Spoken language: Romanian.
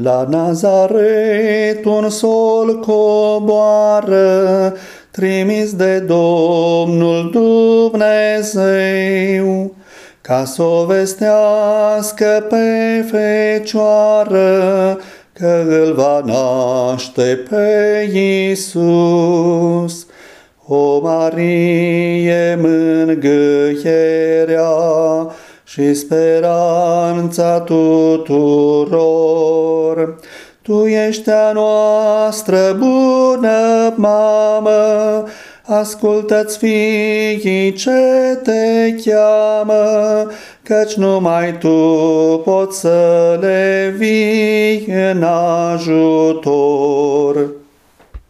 La Nazaret un sol coboară, trimis de Domnul Dumnezeu, ca să o vestească pe fecioară, că îl va naște pe Iisus. O Marie, mângâierea și speranța tuturor, Tu ești a noastră bună mamă, ascultă-ți fiii ce te cheamă, căci numai Tu poți să le vii în ajutor.